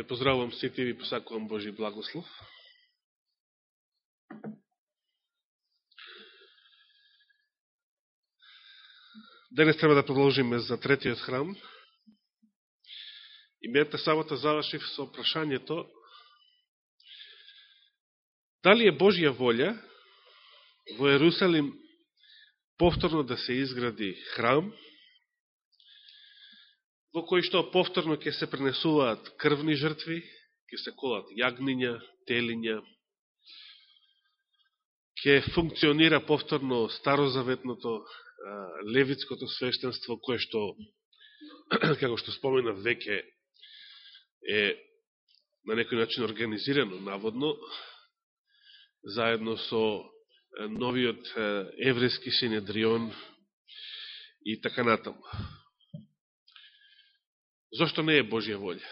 Ве поздравувам сите и ви посакувам Божи благослов. Денес треба да продолжиме за третиот храм. И мета сабота завршив со прашањето дали е Божја волја во Ерусалим повторно да се изгради храм, во кои што повторно ќе се пренесуваат крвни жртви, ќе се колат јагниња, телиња, ќе функционира повторно старозаветното левитското свештенство, кое што, како што спомена, веќе е на некој начин организирано, наводно, заедно со новиот еврејски синедрион и така натаму. Зошто не е Божја волја?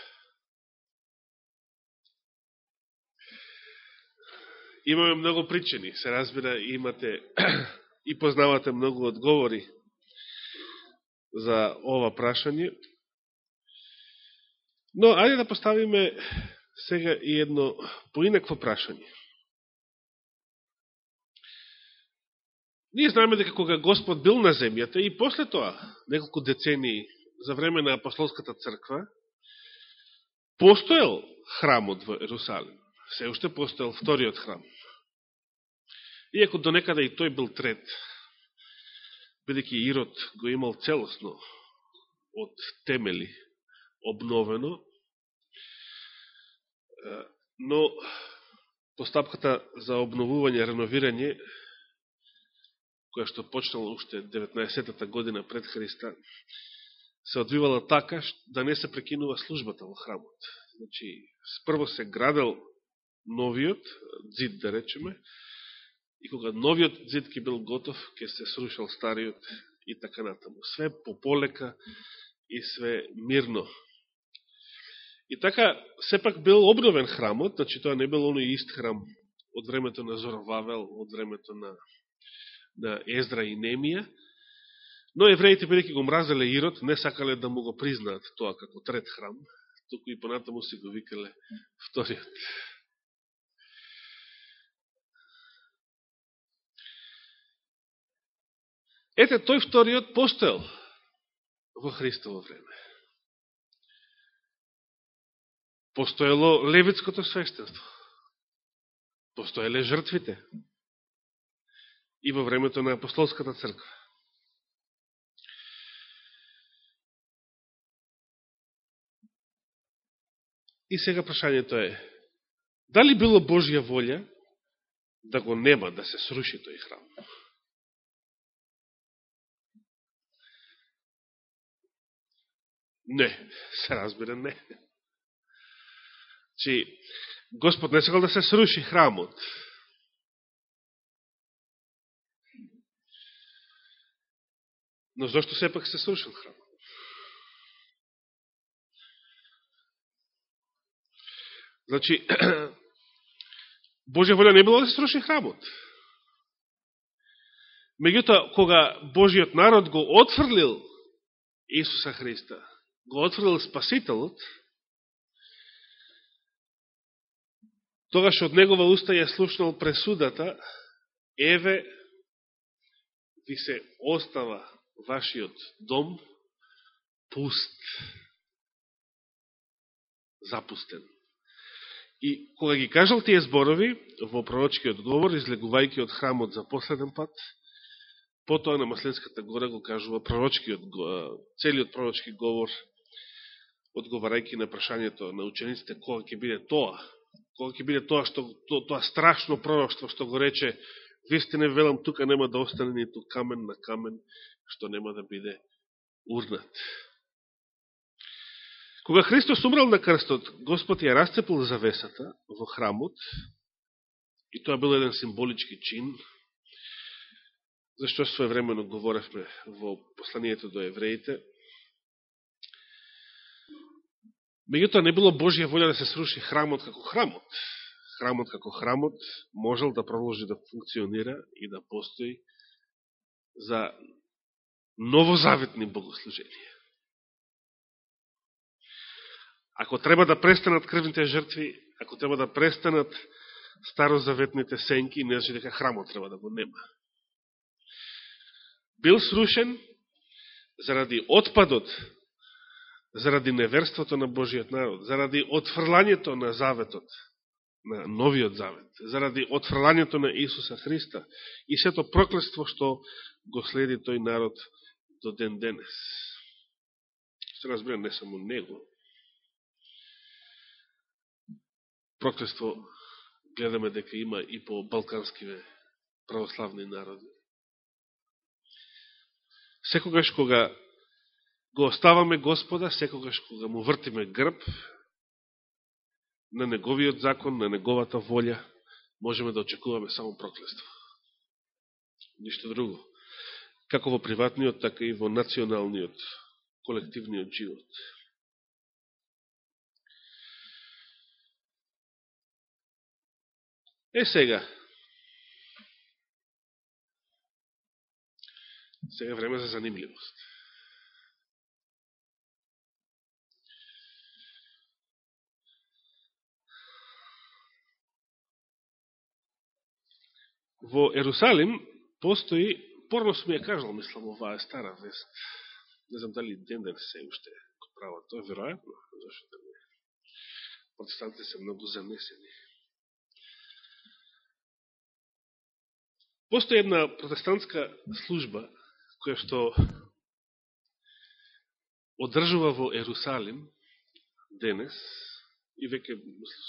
Имаме многу причини, се разбира, имате и познавате многу одговори за ова прашање. Но, ајде да поставиме сега и едно поинакво прашање. Ние знаеме дека кога Господ бил на земјата и после тоа, неколку децении за време на апостолската црква, постоел храмот во Ерусалим. Се уште постоел вториот храм. Иако до некада и тој бил трет, бидеќи Ирод го имал целосно од темели обновено, но постапката за обновување, реновирање, која што почнала уште 19 година пред Христа, се одвивала така да не се прекинува службата во храмот. Значи, прво се градел новиот дзид, да речеме, и кога новиот дзид ке бил готов, ке се срушал стариот и така натаму. Све пополека и све мирно. И така, сепак бил обновен храмот, значи тоа не бил оној ист храм од времето на Зоровавел, од времето на, на Ездра и Немија, Но евреите, бидеќи го мразеле Ирод, не сакале да му го признаат тоа како трет храм, туку и понатаму си го викале вториот. Ете, тој вториот постоел во Христово време. Постоело левитското свештенство. Постоеле жртвите. И во времето на апостолската црква. И сега прашањето е, дали било Божја волја да го нема, да се сруши тој храм? Не, се разбира не. Чи, Господ не сакал да се сруши храмот. Но зашто сепак се срушил храмот? Значи, Божја волја не било да се сруши храмот. Меѓутоа, кога Божиот народ го отфрлил Исуса Христа, го отфрлил Спасителот, тогаш од негова уста ја слушнал пресудата, еве ви се остава вашиот дом пуст, запустен. И кога ги кажал тие зборови во пророчкиот говор, излегувајќи од храмот за последен пат, потоа на Масленската гора го кажува пророчкиот, целиот пророчки говор, одговарајќи на прашањето на учениците, кога ќе биде тоа, кога ќе биде тоа, што, то, тоа страшно пророкство, што го рече, вистина велам, тука нема да остане ниту камен на камен, што нема да биде урнат. Кога Христос умрал на крстот, Господ ја расцепил завесата во храмот, и тоа бил еден символички чин, зашто своевремено говоревме во посланието до евреите. Меѓутоа не било Божија волја да се сруши храмот како храмот. Храмот како храмот можел да продолжи да функционира и да постои за новозаветни богослуженија. Ако треба да престанат крвните жртви, ако треба да престанат старозаветните сенки, не значи дека храмот треба да го нема. Бил срушен заради отпадот, заради неверството на Божиот народ, заради отфрлањето на заветот, на новиот завет, заради отфрлањето на Исуса Христа и сето проклество што го следи тој народ до ден денес. Се разбира не само него. Проклество гледаме дека има и по балканскиве православни народи. Секогаш кога го оставаме Господа, секогаш кога му вртиме грб, на неговиот закон, на неговата волја, можеме да очекуваме само проклество. Ништо друго. Како во приватниот, така и во националниот, колективниот живот. Е сега. Сега време за занимливост. Во Ерусалим постои, порно сум ја кажал, мислам, оваа е стара вест. Не знам дали ден ден се уште прават тоа, веројатно, зашто да не. Протестантите се многу замесени. Постои една протестантска служба, која што одржува во Ерусалим денес, и веќе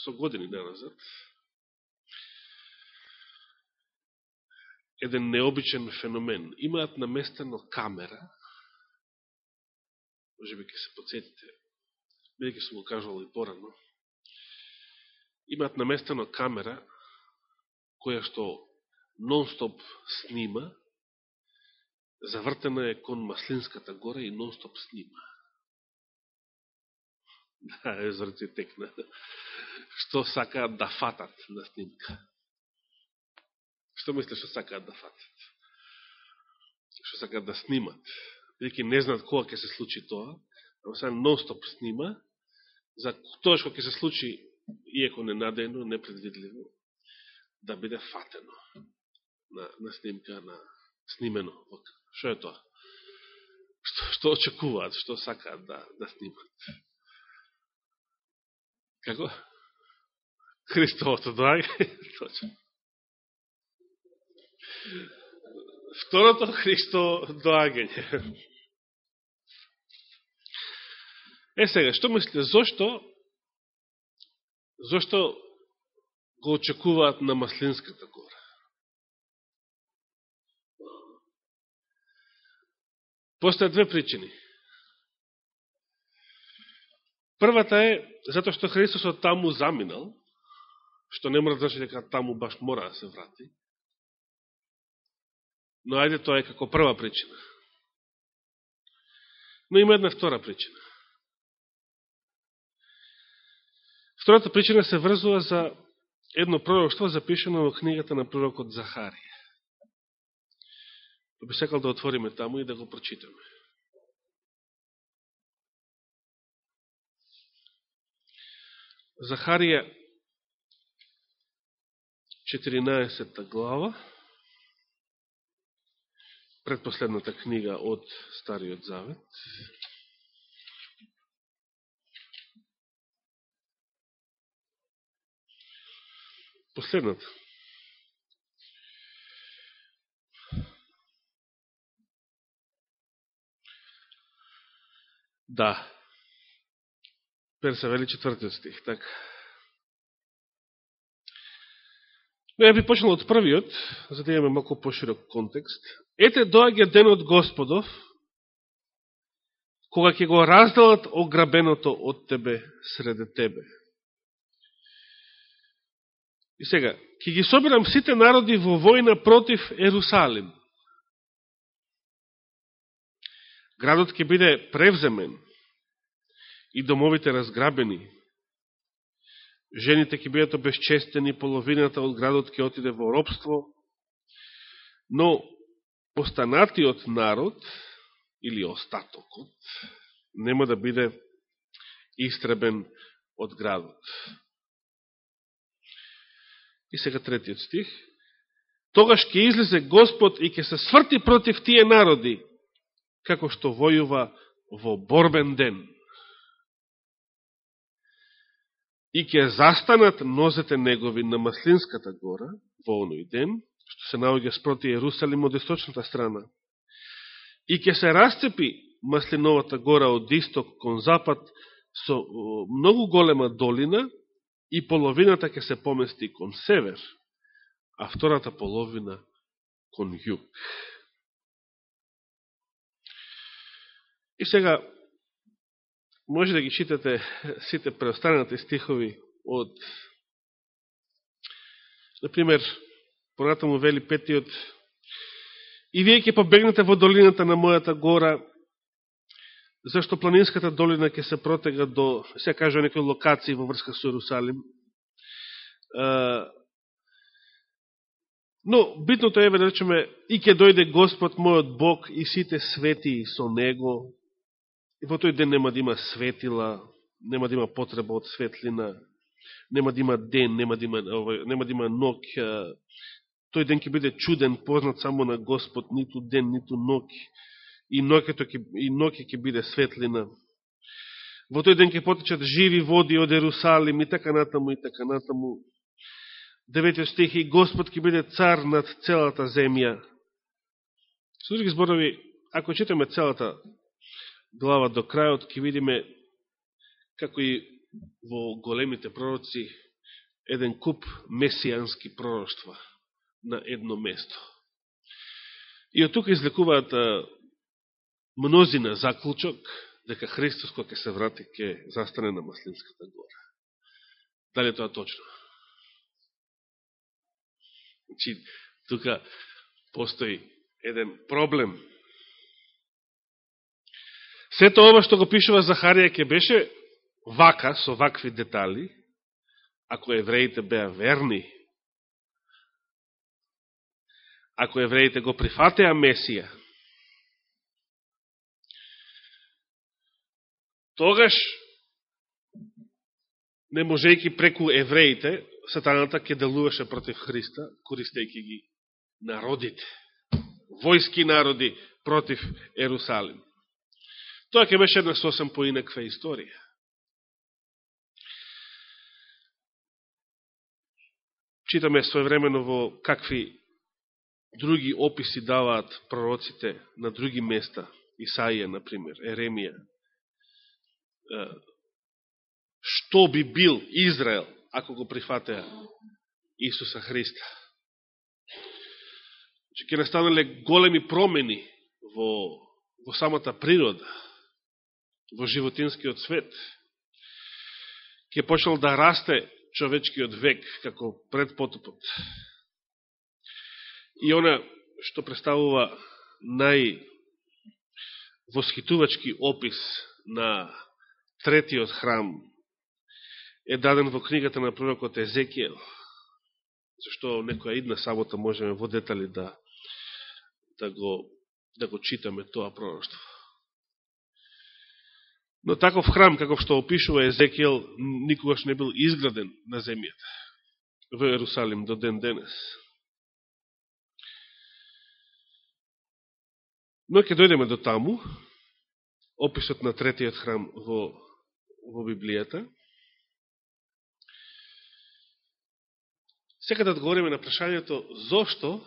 со години назад, еден необичен феномен. Имаат наместено камера, може би ке се подсетите, бидеќи сум го кажувал и порано, имаат наместено камера, која што нон-стоп снима, завртена е кон Маслинската гора и нон-стоп снима. Да, езорци текна. Што сакаат да фатат на снимка. Што мисле што сакаат да фатат? Што сакаат да снимат? Бидеќи не знаат кога ќе се случи тоа, ама сега нон-стоп снима, за тоа што ќе се случи, иеко ненадејно, непредвидливо, да биде фатено на, на снимка, на снимено. Што е тоа? Што, што очекуваат, што сакаат да, да снимат? Како? Христовото драге. Точно. Второто Христо доагање. Е сега, што мислите, зошто зошто го очекуваат на Маслинската гора? Постојат две причини. Првата е, затоа што Христос од таму заминал, што не мора да значи дека таму баш мора да се врати, Но ајде тоа е како прва причина. Но има една втора причина. Втората причина се врзува за едно пророкство запишено во книгата на пророкот Захарија. Да би сакал да отвориме таму и да го прочитаме. Захарија 14 глава предпоследната книга од Стариот Завет. Последната. Да. Персавели четвртиот стих, така. Но ја би почнал од првиот, за да имаме малко поширок контекст. Ете доаѓа денот Господов, кога ќе го разделат ограбеното од тебе среде тебе. И сега, ќе ги собирам сите народи во војна против Ерусалим. Градот ќе биде превземен и домовите разграбени, жените ќе бидат обесчестени, половината од градот ќе отиде во робство, но останатиот народ, или остатокот, нема да биде истребен од градот. И сега третиот стих. Тогаш ќе излезе Господ и ќе се сврти против тие народи, како што војува во борбен ден. И ќе застанат нозете негови на Маслинската гора во оној ден, што се наоѓа спроти Јерусалим од источната страна. И ќе се расцепи Маслиновата гора од исток кон запад со многу голема долина и половината ќе се помести кон север, а втората половина кон југ. И сега, може да ги читате сите преостанати стихови од, например, понатаму вели петиот, и вие ќе побегнете во долината на мојата гора, зашто планинската долина ќе се протега до, се кажа некои локации во врска со Иерусалим. Но, битното е, да речеме, и ќе дојде Господ мојот Бог и сите свети со Него, И во тој ден нема да има светила, нема да има потреба од светлина, нема да има ден, нема да има, нема да има ног. Тој ден ќе биде чуден, познат само на Господ, ниту ден, ниту ног. И ноќето ќе, и ноќе ќе биде светлина. Во тој ден ќе потечат живи води од Ерусалим и така натаму и така натаму. Деветиот стих и Господ ќе биде цар над целата земја. Со други зборови, ако читаме целата глава до крајот ќе видиме како и во големите пророци еден куп месијански пророќства на едно место. И од тука излекуваат мнозина заклучок дека Христос кога ќе се врати ќе застане на Маслинската гора. Дали тоа точно? Значи, тука постои еден проблем Сето ова што го пишува Захарија ќе беше вака, со вакви детали, ако евреите беа верни, ако евреите го прифатеа Месија, тогаш, не можејќи преку евреите, сатаната ќе делуваше против Христа, користејќи ги народите, војски народи против Ерусалим. Тоа ќе беше една сосем поинаква историја. Читаме своевремено во какви други описи даваат пророците на други места, Исаија, например, Еремија. Што би бил Израел, ако го прифатеа Исуса Христа? Че ќе настанале големи промени во, во самата природа во животинскиот свет, ќе почнал да расте човечкиот век како предпотопот. И она што представува највосхитувачки опис на третиот храм е даден во книгата на пророкот Езекиел, зашто некоја идна сабота можеме во детали да, да, го, да го читаме тоа пророќство. Но таков храм, каков што опишува Езекиел, никогаш не бил изграден на земјата во Ерусалим до ден денес. Но ќе дојдеме до таму, описот на третиот храм во, во Библијата. Сека да одговориме на прашањето зошто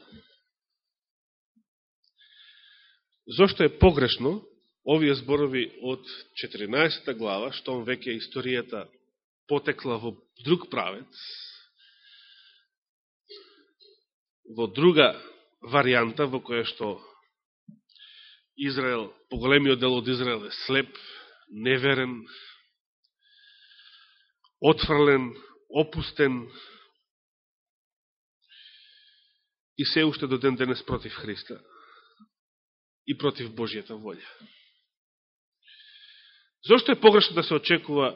зошто е погрешно овие зборови од 14 глава, штом веќе историјата потекла во друг правец, во друга варијанта во која што Израел, поголемиот дел од Израел е слеп, неверен, отфрлен, опустен и се уште до ден денес против Христа и против Божијата волја. Зошто е погрешно да се очекува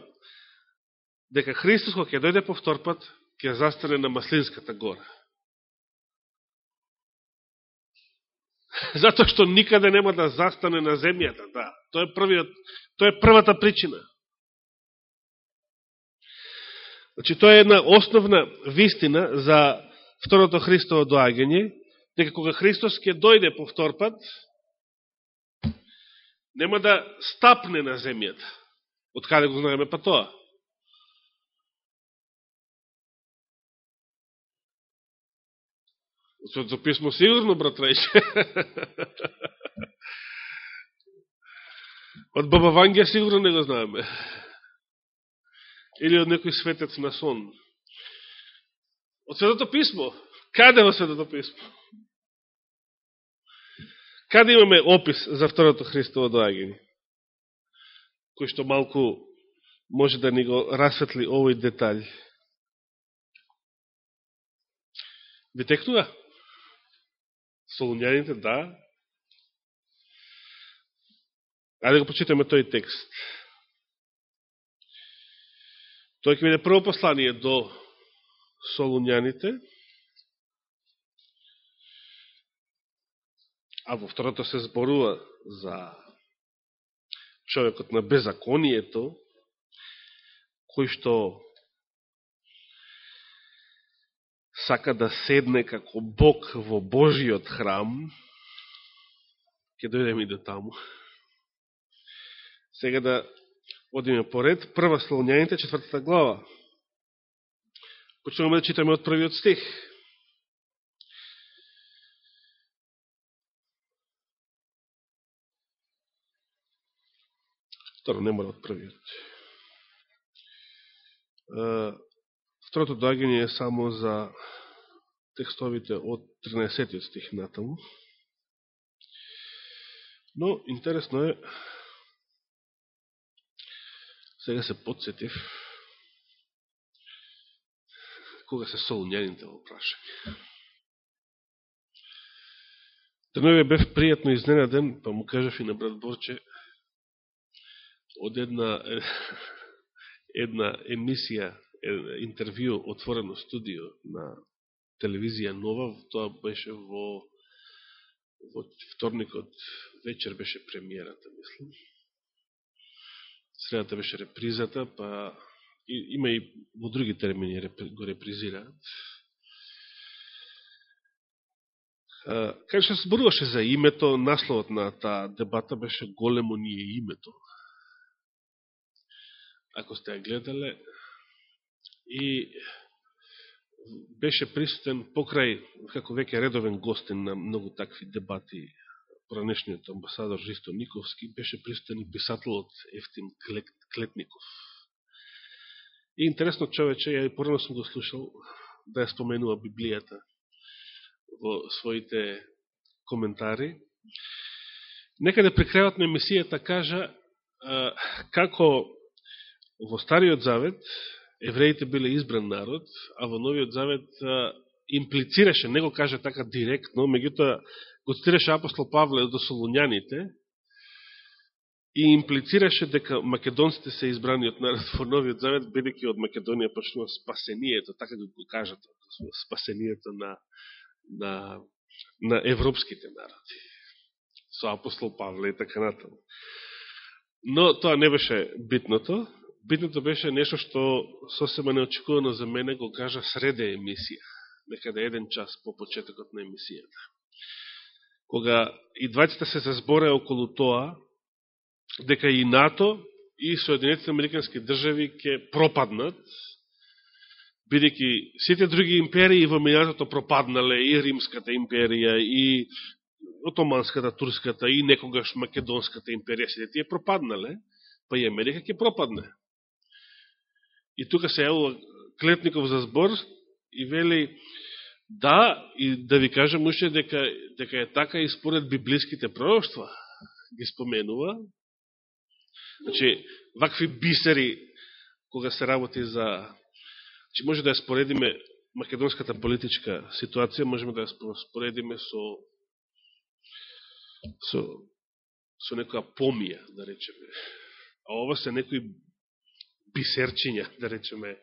дека Христос, кога ќе дојде повтор пат, ќе застане на Маслинската гора? Затоа што никаде нема да застане на земјата, да. Тоа е првиот, тоа е првата причина. Значи, тоа е една основна вистина за второто Христово доагање, дека кога Христос ќе дојде повтор пат, нема да стапне на земјата. Од каде го знаеме па тоа? Свето писмо сигурно, брат Рајче. Од Баба Вангија сигурно не го знаеме. Или од некој светец на сон. Од Светото писмо. Каде во Светото писмо? Каде имаме опис за второто Христово доаѓање? Кој што малку може да ни го расветли овој детаљ. Ви текнува? Солунјаните, да. Ајде го почитаме тој текст. Тој ќе биде прво послание до Солунјаните, а во второто се зборува за човекот на беззаконието, кој што сака да седне како Бог во Божиот храм, ќе дојдеме и до таму. Сега да одиме поред. Прва Слонјаните, четвртата глава. Почнуваме да читаме од првиот стих. Второ, не мора да од првиот. Второто доаѓање е само за текстовите од 13 стих натаму. Но, интересно е, сега се подсетив, кога се солунјаните во прашање. Денове бев пријатно изненаден, па му кажав и на брат Борче, од една, една емисија, интервју, отворено студио на телевизија Нова, тоа беше во, во вторникот вечер беше премиерата, мислам. Средата беше репризата, па и, има и во други термини го репризираат. Кај што се зборуваше за името, насловот на таа дебата беше големо ни е името ако сте ја гледале, и беше присутен покрај, како веќе редовен гостен на многу такви дебати, пранешниот амбасадор Жисто Никовски, беше присутен и писателот Ефтим Клетников. И интересно човече, ја и порано сум го слушал, да ја споменува Библијата во своите коментари. Некаде при крајот на емисијата кажа како Во Стариот Завет евреите биле избран народ, а во Новиот Завет имплицираше, не го каже така директно, меѓутоа го цитираше апостол Павле до Солуњаните и имплицираше дека македонците се избраниот народ во Новиот Завет, бидеќи од Македонија почнува спасението, така го кажат, спасението на, на, на европските народи. Со апостол Павле и така натаму. Но тоа не беше битното битното беше нешто што сосема неочекувано за мене го кажа среде емисија, некаде еден час по почетокот на емисијата. Кога и двајцата се зазборе околу тоа, дека и НАТО и Соединетите Американски држави ќе пропаднат, бидејќи сите други империи во минатото пропаднале, и Римската империја, и Отоманската, Турската, и некогаш Македонската империја, сите тие пропаднале, па и Америка ќе пропадне. И тука се јавува Клетников за збор и вели да, и да ви кажем уште дека, дека е така и според библиските пророќства ги споменува. Значи, вакви бисери, кога се работи за... Значи, може да ја споредиме македонската политичка ситуација, можеме да ја споредиме со со, со некоја помија, да речеме. А ова се некои бисерчиња, да речеме,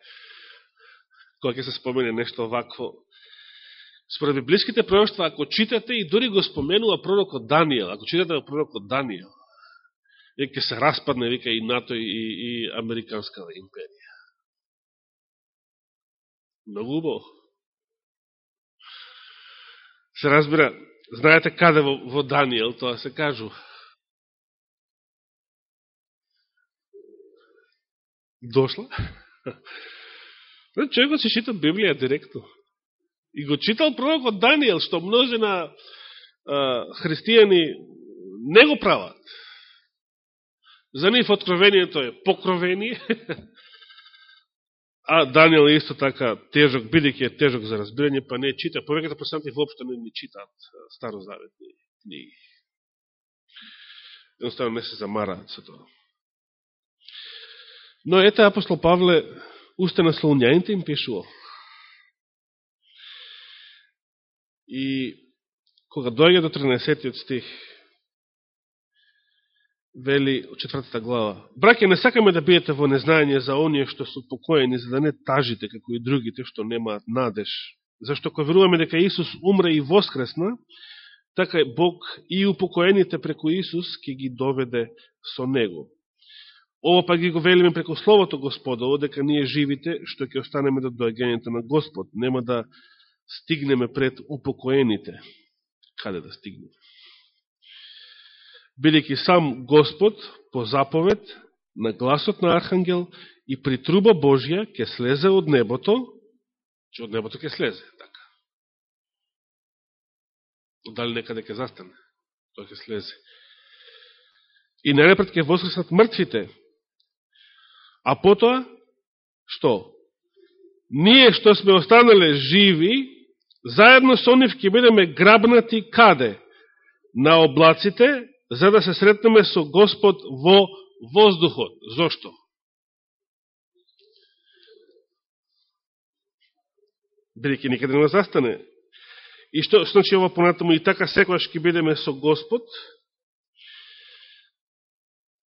кога ќе се спомене нешто овакво. Според библиските пророќства, ако читате и дори го споменува пророкот Данијел, ако читате пророкот Данијел, ќе се распадне, вика, и НАТО и, и Американската империја. Многу убаво. Се разбира, знаете каде во, во Данијел тоа се кажува. Дошла? Човек се чита Библија директно. И го читал пророкот Данијел, што множина а, христијани не го прават. За нив откровението е покровение, а Данијел е исто така тежок, бидеќи е тежок за разбирање, па не чита. Повеќето простанти воопшто не ни читаат старозаветни книги. Едноставно не се замараат со тоа. Но ете апостол Павле уште на слонјаните им пишувал. И кога дојде до 13 стих, вели од четвртата глава. Браке, не сакаме да биете во незнање за оние што се покоени, за да не тажите како и другите што немаат надеж. Зашто кога веруваме дека Исус умре и воскресна, така е Бог и упокоените преку Исус ќе ги доведе со Него. Ово па ги го велиме преку Словото Господово, дека ние живите, што ќе останеме до дојгењето на Господ. Нема да стигнеме пред упокоените. Каде да стигнеме? Бидеќи сам Господ, по заповед, на гласот на Архангел и при труба Божја, ќе слезе од небото, че од небото ќе слезе, така. Дали некаде ќе застане? Тој ќе слезе. И најнапред ќе воскреснат мртвите, А потоа, што? Ние што сме останале живи, заедно со нив ќе бидеме грабнати каде? На облаците, за да се сретнеме со Господ во воздухот. Зошто? Бидеќи никаде не застане. И што значи ова понатаму и така секојаш ќе бидеме со Господ?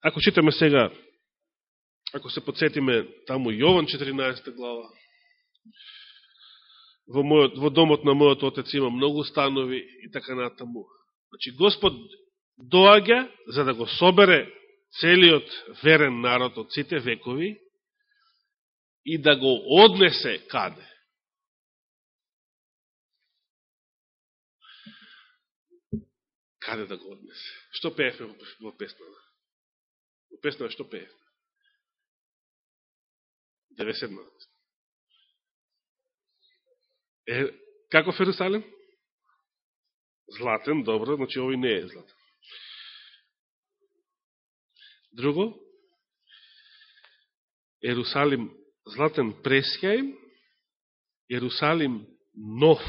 Ако читаме сега ако се подсетиме таму Јован 14 глава, во, мојот, во домот на мојот отец има многу станови и така натаму. Значи, Господ доаѓа за да го собере целиот верен народ од сите векови и да го однесе каде? Каде да го однесе? Што пеевме во песната? Во песната што пеевме? 97. Е, каков Ерусалим? Златен, добро, значи овој не е златен. Друго, Ерусалим златен пресјај, Ерусалим нов.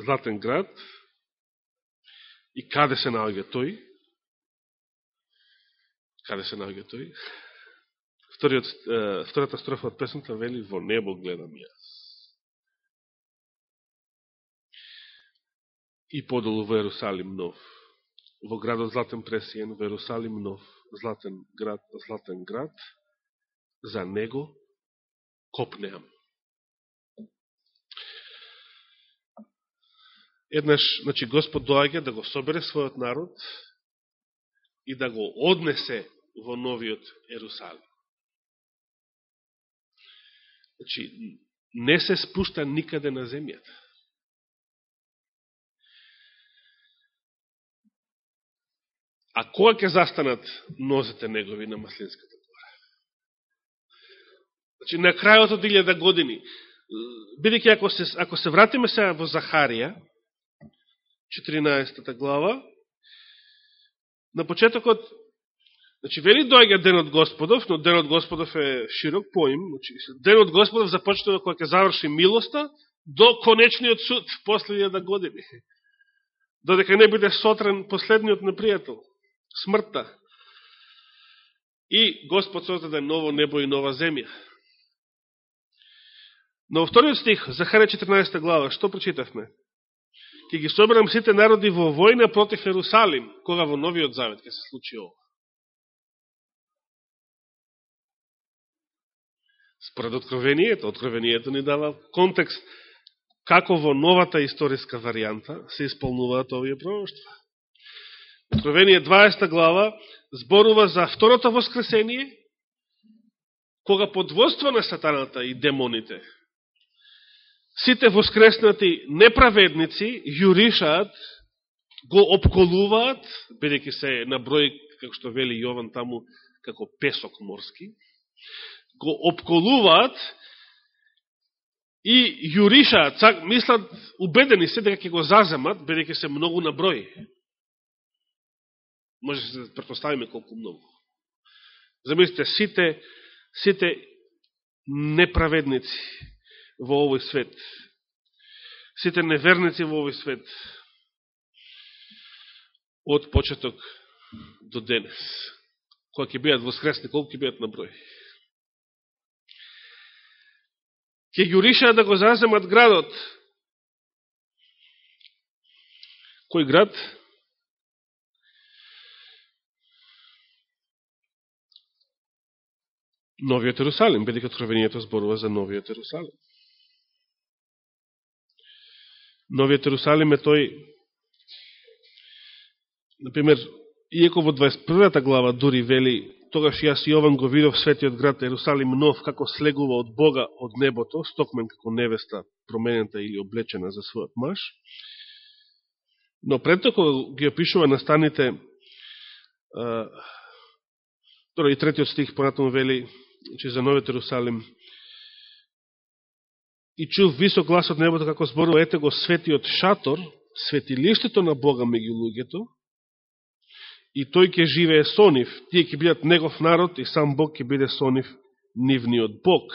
Златен град. И каде се наоѓа тој? Каде се наоѓа тој? Вториот, втората строфа од песната вели во небо гледам јас. И подолу во Ерусалим нов. Во градот Златен Пресиен, во Ерусалим нов, Златен град, Златен град, за него копнеам. Еднаш, значи, Господ доаѓа да го собере својот народ и да го однесе во новиот Ерусалим. Значи, не се спушта никаде на земјата. А која ќе застанат нозете негови на Маслинската гора? Значи, на крајот од 1000 години, бидеќи ако се, ако се вратиме сега во Захарија, 14 глава, на почетокот Значи, вели дојга денот Господов, но денот Господов е широк поим. Значи, денот Господов започнува кога ќе заврши милоста до конечниот суд, последниот години. Додека не биде сотрен последниот непријател, смртта. И Господ создаде ново небо и нова земја. Но во вториот стих, Захаря 14 глава, што прочитавме? Ке ги соберам сите народи во војна против Ерусалим, кога во новиот завет ке се случи ово. Според откровението, откровението ни дава контекст како во новата историска варијанта се исполнуваат овие пророќства. Откровение 20 глава зборува за второто воскресение кога под водство на сатаната и демоните, сите воскреснати неправедници јуришаат, го обколуваат, бидејќи се на број, како што вели Јован таму, како песок морски, го обколуваат и јуришаат, мислат, убедени се дека ќе го заземат, бидејќи се многу на број. Може да претоставиме колку многу. Замислите, сите, сите неправедници во овој свет, сите неверници во овој свет, од почеток до денес, која ќе бидат воскресни, колку ќе бидат на број. Ке јуришаат да го заземат градот. Кој град? Новиот Ерусалим, бидеќи откровението зборува за Новиот Ерусалим. Новиот Ерусалим е тој, например, иеко во 21 глава дури вели, тогаш јас Јован го видов светиот град Ерусалим нов, како слегува од Бога од небото, стокмен како невеста променета или облечена за својот маж. Но пред кога ги опишува настаните, а, и третиот стих понатаму вели, че за Новиот Ерусалим, и чув висок глас од небото како зборува, ете го светиот шатор, светилиштето на Бога меѓу луѓето, и тој ќе живее со нив, тие ќе бидат негов народ и сам Бог ќе биде со нив нивниот Бог.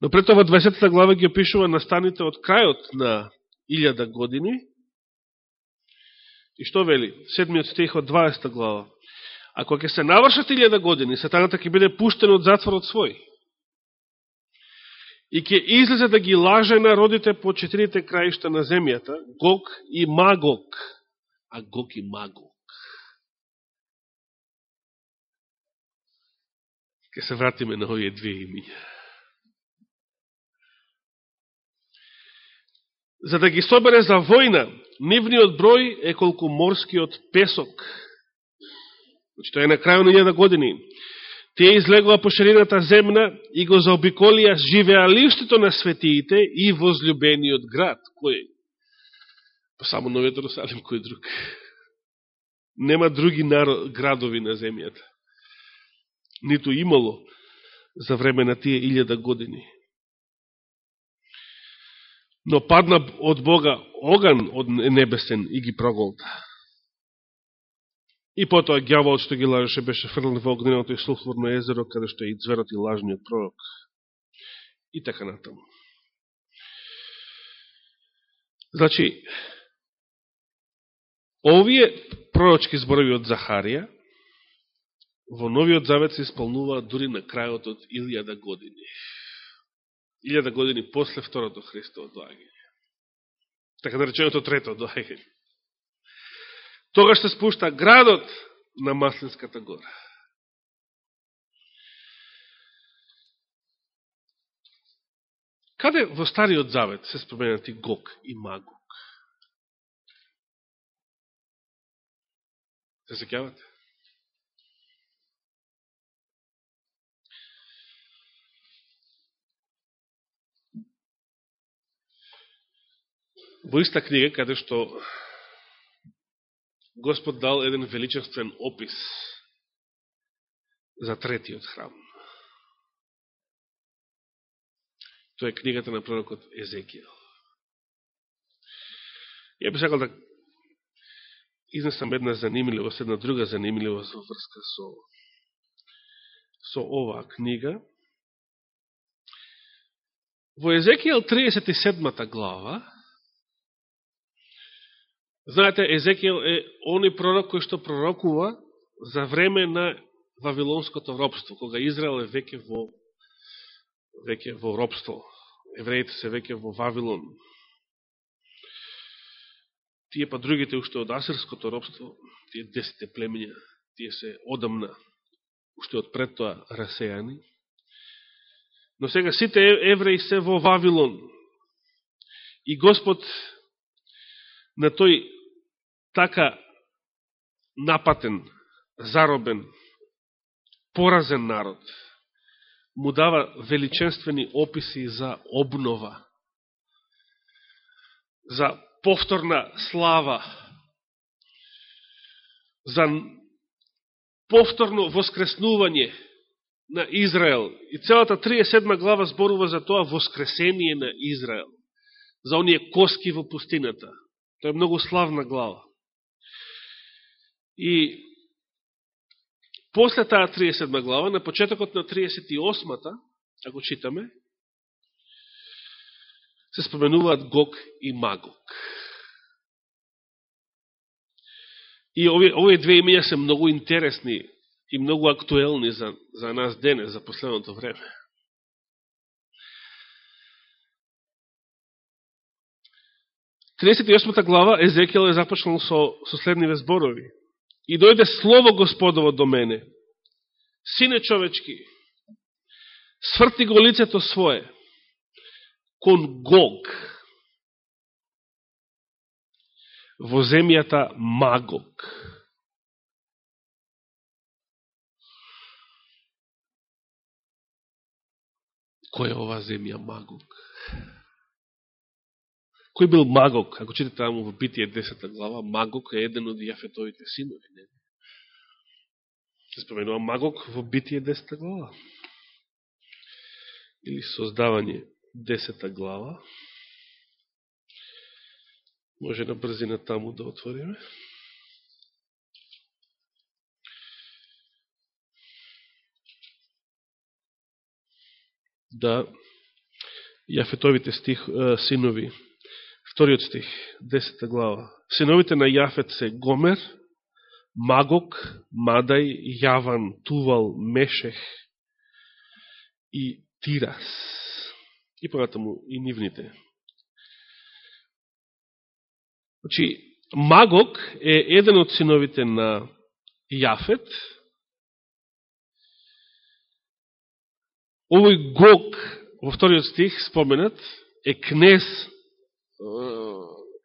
Но пред во 20 глава ги опишува настаните од крајот на илјада години. И што вели? Седмиот стих од 20 глава. Ако ќе се навршат илјада години, сатаната ќе биде пуштен од затворот свој. И ќе излезе да ги лаже народите по четирите краишта на земјата, Гог и Магог. А Гог и Магог. Ке се вратиме на овие две имиња. За да ги собере за војна, нивниот број е колку морскиот песок, Значи, тоа е на крајот на една години. Тие излегува по ширината земна и го заобиколија живеалиштето на светиите и возлюбениот град. Кој? Па само Новиот Русалим, кој друг? Нема други народ, градови на земјата. Ниту имало за време на тие илјада години. Но падна од Бога оган од небесен и ги проголта. И потоа гјаволот што ги лажеше беше фрлен во огненото и сулфурно езеро, каде што е и зверот и лажниот пророк. И така натаму. Значи, овие пророчки зборови од Захарија во Новиот Завет се исполнуваат дури на крајот од илјада години. Илјада години после второто Христово доаѓање. Така нареченото трето доаѓање Тога што спушта градот на Маслинската гора. Каде во Стариот Завет се споменати Гок и Магок? Се секјавате? Во иста книга, каде што Господ дал еден величествен опис за третиот храм. Тоа е книгата на пророкот Езекијал. Ја би сакал да изнесам една занимливост, една друга занимливост во врска со, со оваа книга. Во Езекијал 37 глава, Знаете, Езекијел е они пророк кој што пророкува за време на Вавилонското робство, кога Израел е веќе во, веќе во робство. Евреите се веќе во Вавилон. Тие па другите уште од Асирското робство, тие десете племења, тие се одамна, уште од пред тоа расејани. Но сега сите евреи се во Вавилон. И Господ на тој така напатен, заробен, поразен народ, му дава величенствени описи за обнова, за повторна слава, за повторно воскреснување на Израел. И целата 37 глава зборува за тоа воскресение на Израел, за оние коски во пустината. Тоа е многу славна глава. И после таа 37 глава, на почетокот на 38-та, ако читаме, се споменуваат Гог и Магог. И овие, овие две имења се многу интересни и многу актуелни за, за нас денес, за последното време. Тридесет глава Езекијал е започнал со, со следниве зборови. И дојде слово Господово до мене. Сине човечки, сврти го лицето свое кон Гог во земјата Магог. Кој е ова земја Магог? Кој бил Магок? Ако читате таму во Битие 10 глава, Магок е еден од Јафетовите синови. Не? Се споменува Магок во Битие 10 глава. Или Создавање 10 глава. Може на брзина таму да отвориме. Да, Јафетовите стих, синови, вториот стих, 10 глава. Синовите на Јафет се Гомер, Магок, Мадај, Јаван, Тувал, Мешех и Тирас. И понатаму и нивните Значи, Магок е еден од синовите на Јафет. Овој гок во вториот стих споменат, е кнез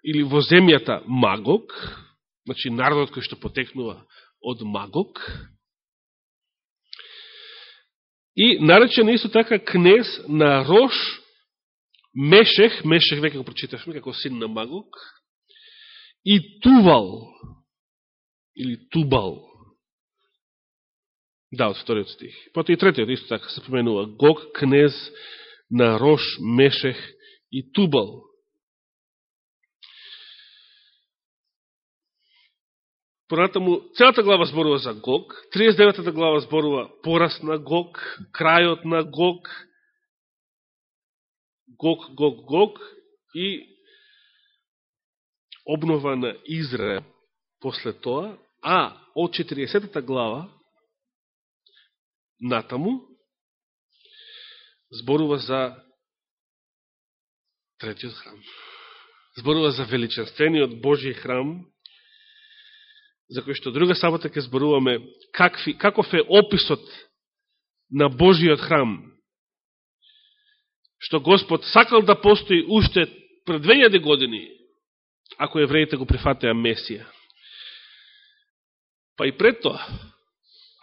или во земјата Магок, значи народот кој што потекнува од Магок. И наречен исто така кнез на Рош Мешех, Мешех веќе го прочитавме како син на Магок, и Тувал, или Тубал. Да, од вториот стих. Пото и третиот исто така се поменува. Гог, кнез на Рош, Мешех и Тубал. Понатаму, целата глава зборува за Гог, 39-та глава зборува пораст на Гог, крајот на Гог, Гог, Гог, Гог и обнова на Израел после тоа, а од 40 глава натаму зборува за третиот храм. Зборува за величенствениот Божи храм, за кој што друга сабота ќе зборуваме какви, каков е описот на Божиот храм, што Господ сакал да постои уште пред 2000 години, ако евреите го прифатеа Месија. Па и пред тоа,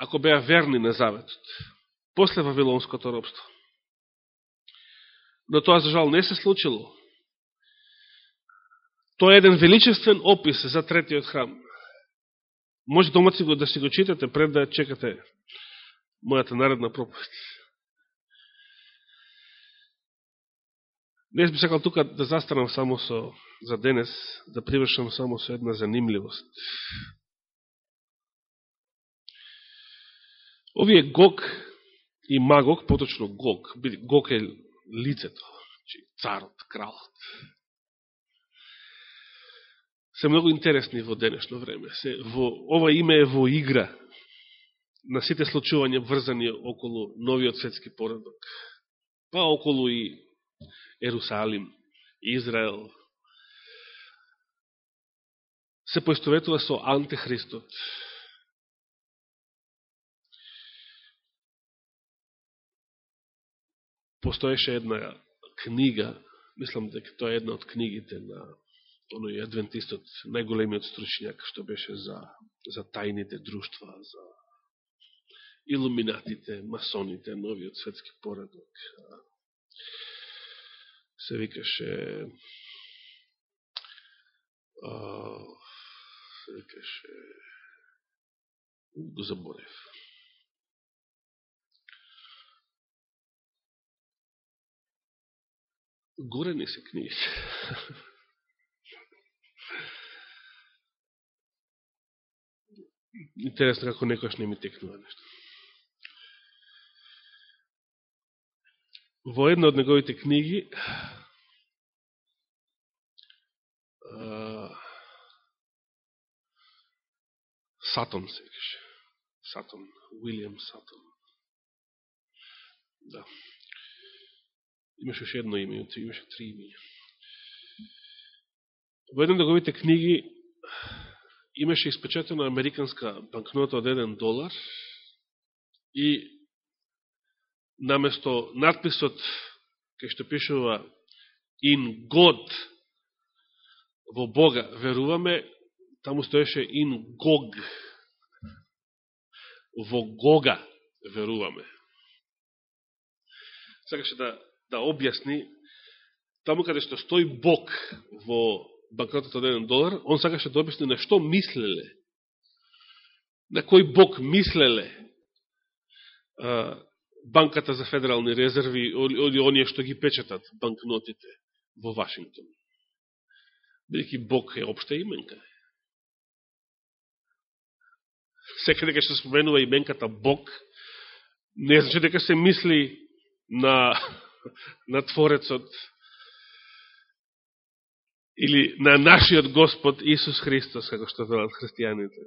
ако беа верни на заветот, после Вавилонското робство. Но тоа, за жал, не се случило. Тоа е еден величествен опис за третиот храм. Може домаци го да си го читате пред да чекате мојата наредна проповед. Не би сакал тука да застанам само со за денес да привршам само со една занимливост. Овие Гог и Магог, поточно Гог, Гог е лицето, значи царот, кралот. Се многу интересни во денешно време. Се, во, ова име е во игра на сите случувања врзани околу новиот светски поредок. Па околу и Ерусалим, Израел, се поистоветува со антихристот. Постоеше една книга, мислам дека тоа е една од книгите на оној адвентистот, најголемиот стручњак што беше за, за тајните друштва, за илуминатите, масоните, новиот светски поредок. Се викаше се викаше го заборев. Горе не се книги. Интересно како некојаш не ми текнува нешто. Во една од неговите книги Сатон се каже. Сатон, Уилиам Сатон. Да. Имаше уште едно име, имаше три имења. Во една од неговите книги имаше испечатена американска банкнота од 1 долар и наместо надписот кај што пишува in God во Бога веруваме, таму стоеше in Gog во Гога веруваме. Сакаше да, да објасни таму каде што стои Бог во банкнотот од 1 долар, он сакаше да објасни на што мислеле, на кој Бог мислеле банката за федерални резерви или оние што ги печатат банкнотите во Вашингтон. Бидеќи Бог е обшта именка. Секаде дека се споменува именката Бог, не значи дека се мисли на, на Творецот или на нашиот Господ Исус Христос, како што велат христијаните.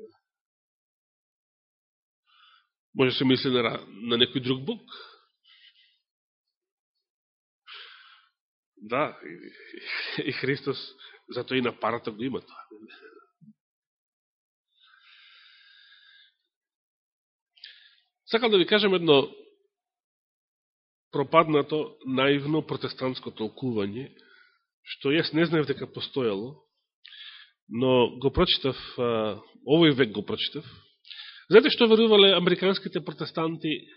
Може да се мисли на, на некој друг Бог. Да, и, и, и Христос, зато и на парата го има тоа. Сакам да ви кажем едно пропаднато, наивно протестантско толкување што јас не знаев дека постоело, но го прочитав, овој век го прочитав. Знаете што верувале американските протестанти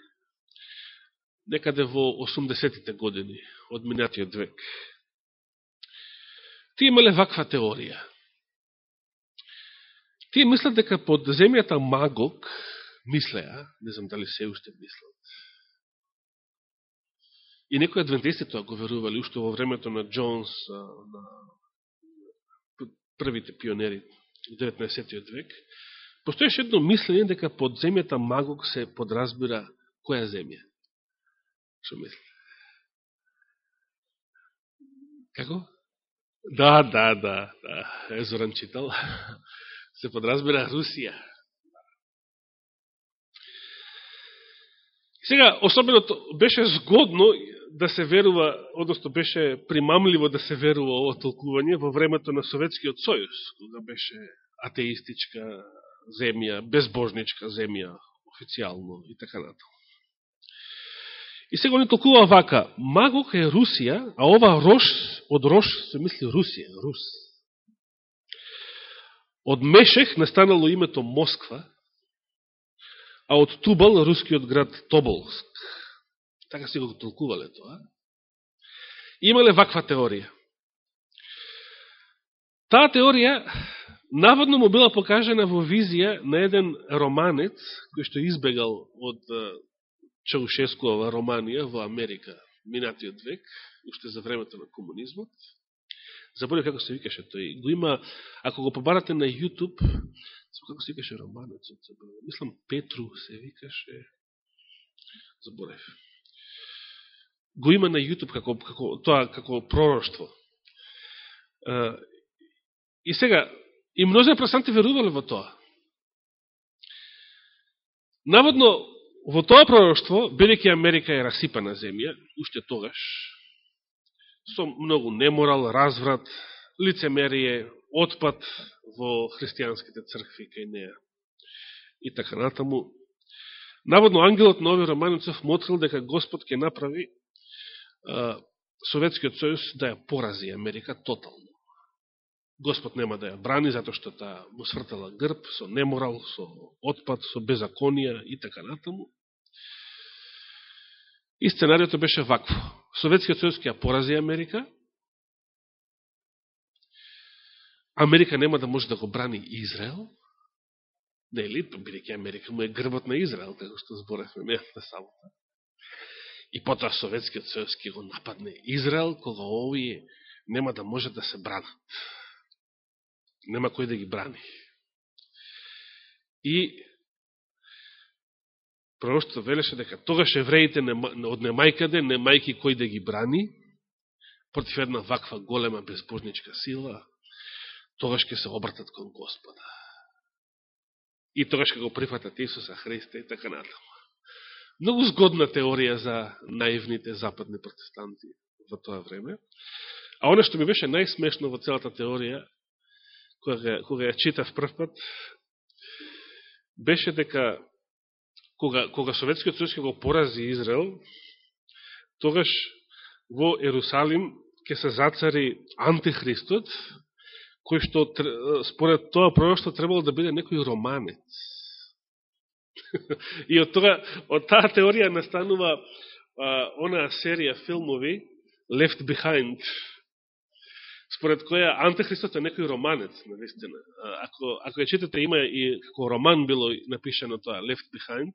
некаде во 80-тите години од минатиот век? Тие имале ваква теорија. Тие мислат дека под земјата Магог, мислеа, не знам дали се уште мислат, И некои адвентисти тоа го верували уште во времето на Джонс, на првите пионери в 19. век. Постоеше едно мислење дека под земјата Магог се подразбира која земја. Што мисли? Како? Да, да, да, да. Зоран читал. Се подразбира Русија. Сега, особено беше згодно да се верува, односно беше примамливо да се верува ово толкување во времето на Советскиот Сојуз, кога беше атеистичка земја, безбожничка земја, официјално и така натаму. И сега они толкува вака, Магог е Русија, а ова Рош, од Рош се мисли Русија, Рус. Од Мешех настанало името Москва, а од Тубал рускиот град Тоболск. Така си го толкувале тоа. Имале ваква теорија. Таа теорија наводно му била покажена во визија на еден романец кој што избегал од Чаушескова Романија во Америка минатиот век, уште за времето на комунизмот. Заборев како се викаше тој. Го има, ако го побарате на YouTube, како така се викаше романецот, мислам Петру се викаше, заборев го има на YouTube како, како, тоа како пророќство. И сега, и множи протестанти верувале во тоа. Наводно, во тоа пророќство, бидеќи Америка е расипана земја, уште тогаш, со многу неморал, разврат, лицемерие, отпад во христијанските цркви кај неја и така натаму. Наводно, ангелот на овој Романицов му открил дека Господ ќе направи Советскиот сојуз да ја порази Америка тотално. Господ нема да ја брани, затоа што таа му свртала грб со неморал, со отпад, со беззаконија и така натаму. И сценариото беше вакво. Советскиот сојуз ќе порази Америка, Америка нема да може да го брани Израел, нели, бидеќи Америка му е грбот на Израел, како што зборевме мејата сабота. И потоа Советскиот сојуз ќе го нападне Израел, кога овие нема да може да се бранат. Нема кој да ги брани. И пророќството велеше дека тогаш евреите од немајкаде, немајки кој да ги брани, против една ваква голема безбожничка сила, тогаш ќе се обратат кон Господа. И тогаш ќе го прифатат Исуса Христа и така натаму. Многу згодна теорија за наивните западни протестанти во тоа време. А оно што ми беше најсмешно во целата теорија, кога, кога ја читав прв пат, беше дека кога, кога Советскиот сојуз го порази Израел, тогаш во Ерусалим ќе се зацари антихристот, кој што според тоа пророќство требало да биде некој романец. И од тога, од таа теорија настанува а, онаа серија филмови Left Behind, според која Антихристот е некој романец, наистина. Ако, ако ја читате, има и како роман било напишено тоа Left Behind,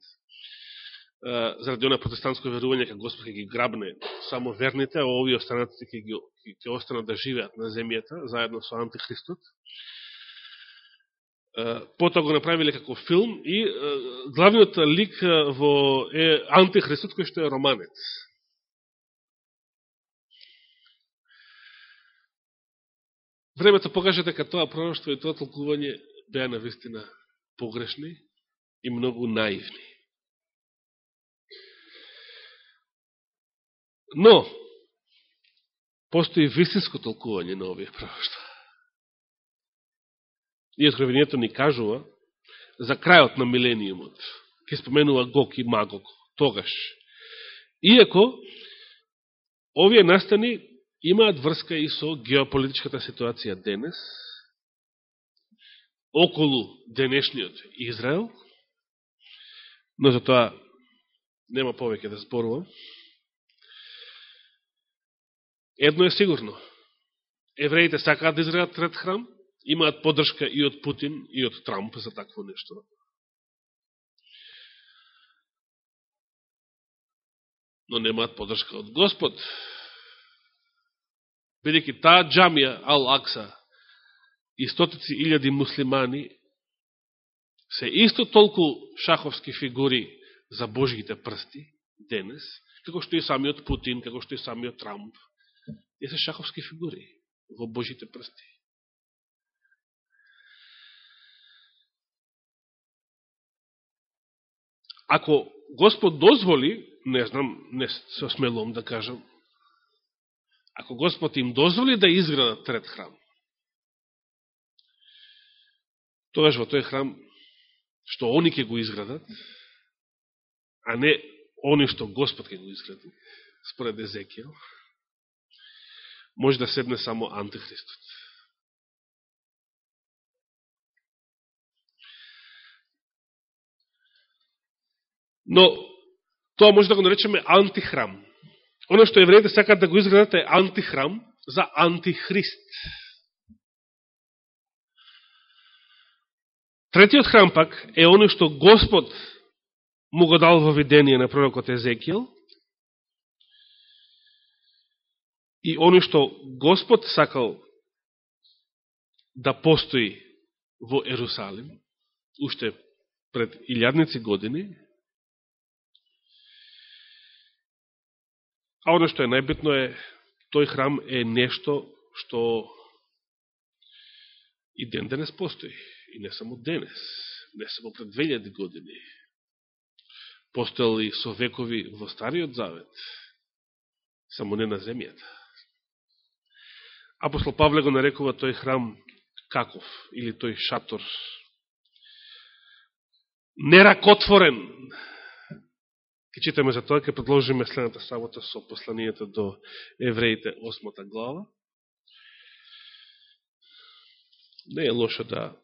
заради она протестантско верување кај Господ ќе ги грабне само верните, а овие останатите ќе, ги, ќе останат да живеат на земјата, заедно со Антихристот. Потоа го направиле како филм и главниот лик во е Антихристот кој што е романец. Времето покаже дека тоа пророќство и тоа толкување беа на вистина погрешни и многу наивни. Но, постои вистинско толкување на овие пророќства. И Откровението ни кажува за крајот на милениумот. Ке споменува Гок и Магок тогаш. Иако, овие настани имаат врска и со геополитичката ситуација денес, околу денешниот Израел, но за тоа нема повеќе да зборувам. Едно е сигурно. Евреите сакаат да изградат трет храм, имаат поддршка и од Путин, и од Трамп за такво нешто. Но немаат поддршка од Господ, бидеќи таа джамија Ал-Акса и стотици илјади муслимани се исто толку шаховски фигури за Божите прсти денес, како што и самиот Путин, како што и самиот Трамп. Тие се шаховски фигури во Божите прсти. Ако Господ дозволи, не знам, не се смелом да кажам, ако Господ им дозволи да изградат трет храм, тогаш во тој храм, што они ќе го изградат, а не они што Господ ќе го изгради, според Езекијал, може да седне само антихристот. Но, тоа може да го наречеме антихрам. Оно што евреите сакат да го изградат е антихрам за антихрист. Третиот храм пак е оно што Господ му го дал во видение на пророкот Езекијал и оно што Господ сакал да постои во Ерусалим, уште пред илјадници години, А оно што е најбитно е, тој храм е нешто што и ден денес постои. И не само денес, не само пред 2000 години. Постоел и со векови во Стариот Завет, само не на земјата. Апостол Павле го нарекува тој храм каков, или тој шатор. Неракотворен, Ке читаме за тоа, ке продолжиме следната сабота со посланието до евреите, 8 глава. Не е лошо да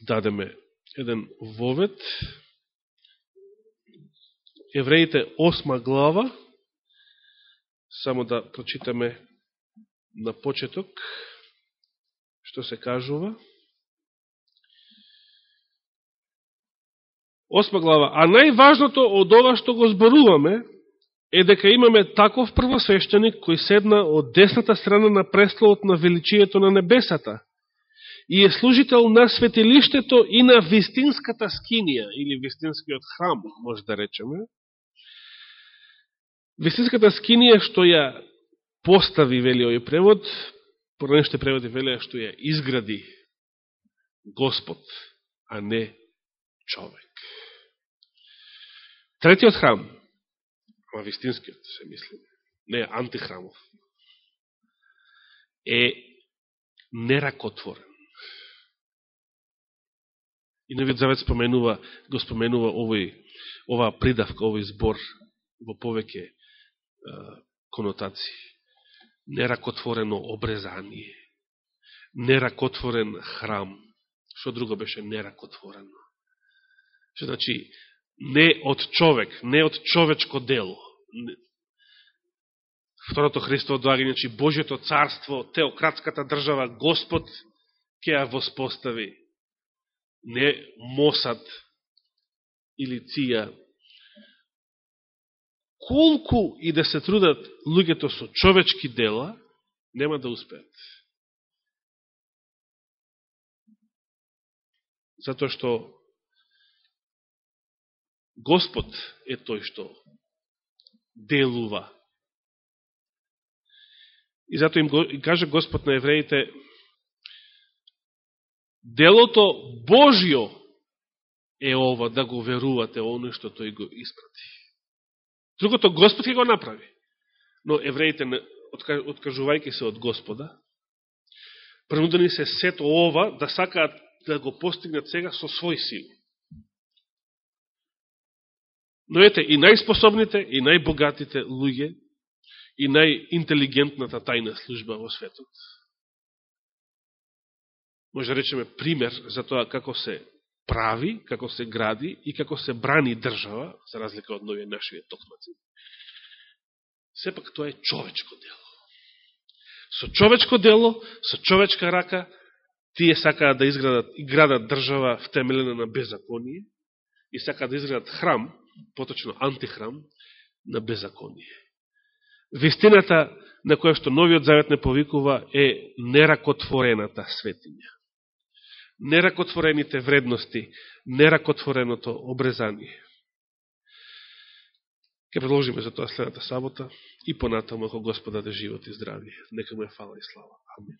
дадеме еден вовет Евреите 8 глава, само да прочитаме на почеток, што се кажува. Осма глава. А најважното од ова што го зборуваме е дека имаме таков првосвещеник кој седна од десната страна на престолот на величието на небесата и е служител на светилиштето и на вистинската скинија или вистинскиот храм, може да речеме. Вистинската скинија што ја постави, вели овој превод, поранеште преводи велеа што ја изгради Господ, а не човек. Третиот храм, ама вистинскиот, се мисли, не антихрамов, е неракотворен. И Новиот Завет споменува, го споменува овој, оваа придавка, овој збор во повеќе конотации. Неракотворено обрезание, неракотворен храм. Што друго беше неракотворено? Што значи, не од човек, не од човечко дело. Второто Христово доаѓање, значи Божјето царство, теократската држава, Господ ќе ја воспостави не Мосад или Ција, колку и да се трудат луѓето со човечки дела, нема да успеат. Затоа што Господ е тој што делува. И затоа им каже Господ на евреите, Делото Божио е ова, да го верувате оно што тој го испрати. Другото Господ ќе го направи. Но евреите, откажувајќи се од Господа, принудени се сето ова да сакаат да го постигнат сега со свој сили. Но ете, и најспособните, и најбогатите луѓе, и најинтелигентната тајна служба во светот, може да речеме, пример за тоа како се прави, како се гради и како се брани држава, за разлика од новија нашите токмаци. Сепак тоа е човечко дело. Со човечко дело, со човечка рака, тие сакаат да изградат и градат држава втемелена на беззаконие и сакаат да изградат храм, поточно антихрам, на беззаконие. Вистината на која што Новиот Завет не повикува е неракотворената светиња неракотворените вредности, неракотвореното обрезание. Ке продолжиме за тоа следната сабота и понатаму ако Господа да живот и здравје. Нека му е фала и слава. Амин.